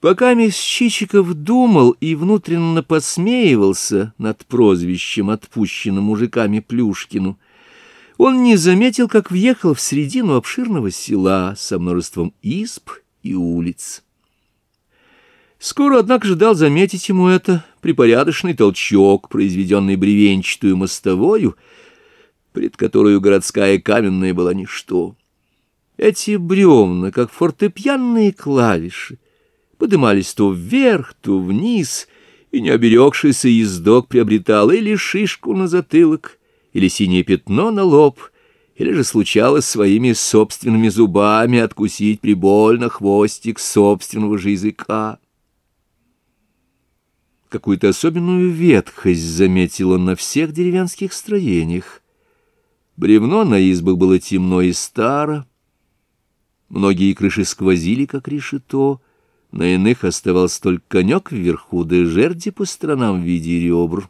Пока мисс Чичиков думал и внутренно посмеивался над прозвищем, отпущенным мужиками Плюшкину, он не заметил, как въехал в середину обширного села со множеством изб и улиц. Скоро, однако же, дал заметить ему это припорядочный толчок, произведенный бревенчатую мостовою, пред которую городская каменная была ничто. Эти бревна, как фортепианные клавиши, подымались то вверх, то вниз, и не оберегшийся ездок приобретал или шишку на затылок, или синее пятно на лоб, или же случалось своими собственными зубами откусить прибольно хвостик собственного же языка. Какую-то особенную ветхость заметил он на всех деревенских строениях. Бревно на избах было темно и старо, многие крыши сквозили, как решето, на иных оставался только конек вверху, да жерди по сторонам в виде ребр.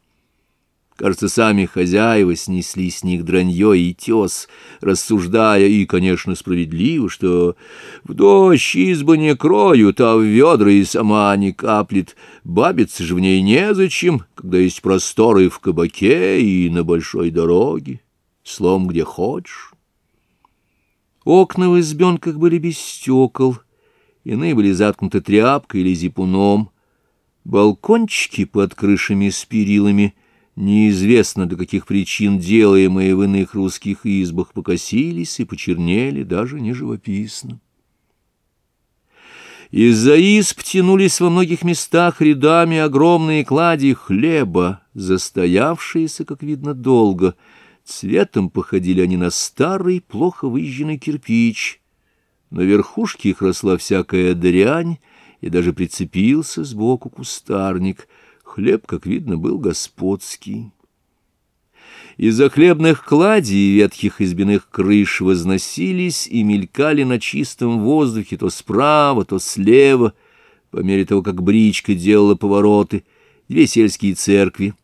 Кажется, сами хозяева снесли с них дранье и тес, рассуждая, и, конечно, справедливо, что в дождь избы не кроют, а в ведра и сама не каплет. Бабиться же в ней незачем, когда есть просторы в кабаке и на большой дороге, слом где хочешь. Окна в избенках были без стекол, иные были заткнуты тряпкой или зипуном. Балкончики под крышами с перилами — неизвестно до каких причин делаемые в иных русских избах покосились и почернели даже не живописно. Из-за изб тянулись во многих местах рядами огромные клади хлеба, застоявшиеся, как видно, долго. Цветом походили они на старый, плохо выжженный кирпич. На верхушке их росла всякая дрянь, и даже прицепился сбоку кустарник — Хлеб, как видно, был господский. Из-за хлебных кладей и ветхих избиных крыш возносились и мелькали на чистом воздухе то справа, то слева, по мере того, как бричка делала повороты, две сельские церкви,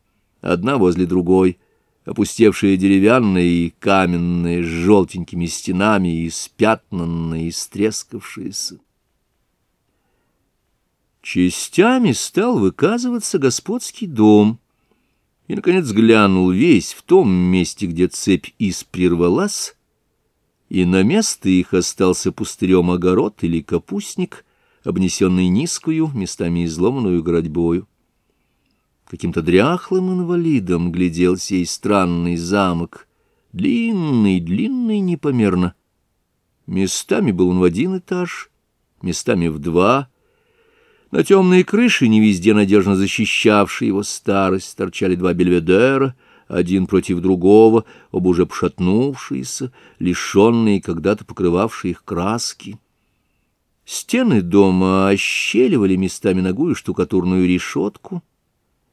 одна возле другой, опустевшие деревянные и каменные, с желтенькими стенами и спятнанные, и стрескавшиеся. Частями стал выказываться господский дом, и, наконец, глянул весь в том месте, где цепь из прервалась, и на место их остался пустырем огород или капустник, обнесенный низкую, местами изломанную градьбою. Каким-то дряхлым инвалидом глядел сей странный замок, длинный, длинный непомерно. Местами был он в один этаж, местами в два — на темной крыше, не везде надежно защищавшей его старость, торчали два бельведера, один против другого, оба уже пошатнувшиеся, лишенные когда-то покрывавшие их краски. Стены дома ощеливали местами ногую штукатурную решетку,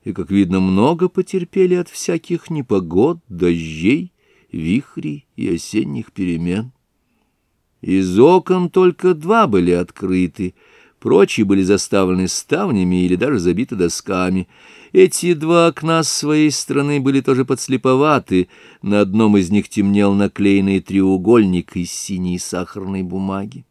и, как видно, много потерпели от всяких непогод, дождей, вихрей и осенних перемен. Из окон только два были открыты — Прочие были заставлены ставнями или даже забиты досками. Эти два окна с своей стороны были тоже подслеповаты. На одном из них темнел наклеенный треугольник из синей сахарной бумаги.